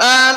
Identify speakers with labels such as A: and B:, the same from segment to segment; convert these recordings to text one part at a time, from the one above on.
A: Ah,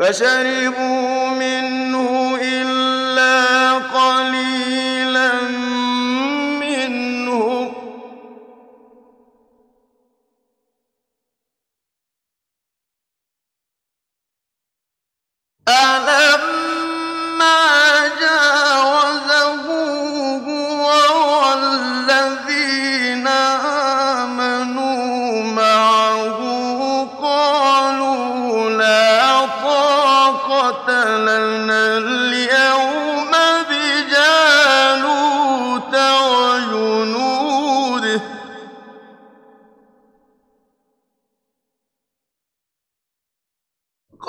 A: فشربوا منه إلا قليلا منه. ألا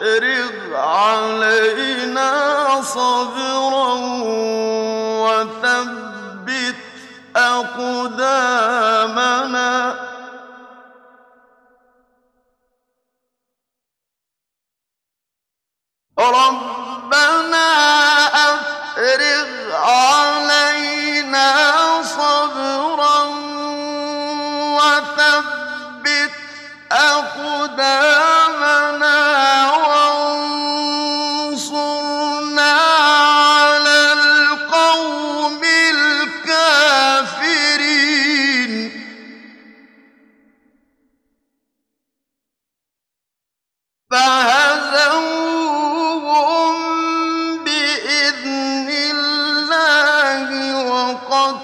A: فأفرغ علينا صبرا وثبت أقدامنا. ربنا أفرغ علينا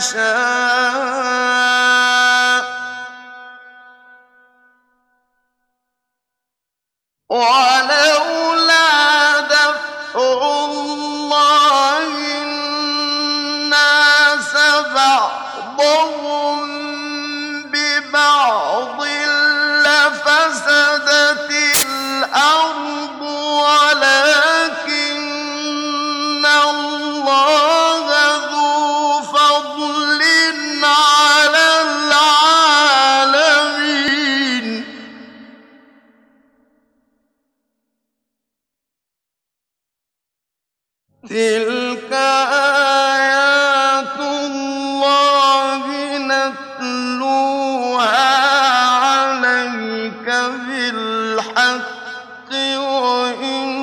A: 生，我。تِلْكَ آيَاتُ اللَّهِ نَتْلُوهَا عَلَيْكَ بِالْحَقِّ ۖ وَإِنَّكَ